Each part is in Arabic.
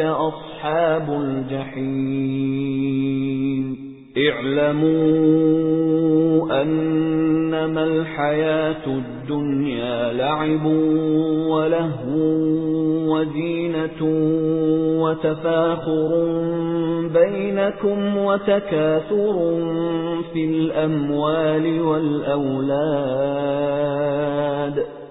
أَصْحَابُ الْجَحِيمِ اعْلَمُوا أَنَّمَا الْحَيَاةُ الدُّنْيَا لَعِبٌ وَلَهْوٌ وَزِينَةٌ وَتَفَاخُرٌ بَيْنَكُمْ وَتَكَاثُرٌ فِي الْأَمْوَالِ وَالْأَوْلَادِ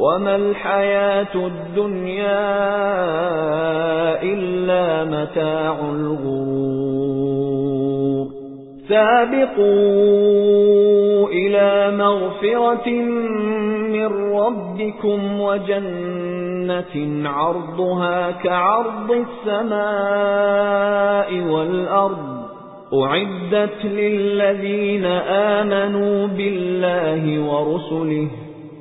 وَمَا الْحَيَاةُ الدُّنْيَا إِلَّا مَتَاعُ الْغُرُورِ سَابِقُوا إِلَى مَغْفِرَةٍ مِنْ رَبِّكُمْ وَجَنَّةٍ عَرْضُهَا كَعَرْضِ السَّمَاءِ وَالْأَرْضِ أُعِدَّتْ لِلَّذِينَ آمَنُوا بِاللَّهِ وَرُسُلِهِ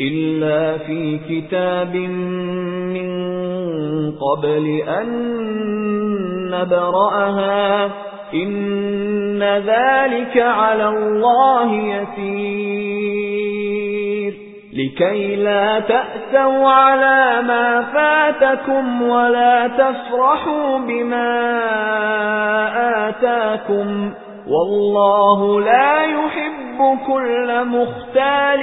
إِلَّا فِي كِتَابٍ مِّن قَبْلِ أَن نَّبْرَأَهَا إِنَّ ذَلِكَ عَلَى اللَّهِ يَسِيرٌ لِكَي لَا تَأْسَوْا عَلَى مَا فَاتَكُمْ وَلَا تَفْرَحُوا بِمَا آتَاكُمْ وَاللَّهُ لَا يُحِبُّ كُلَّ مُخْتَالٍ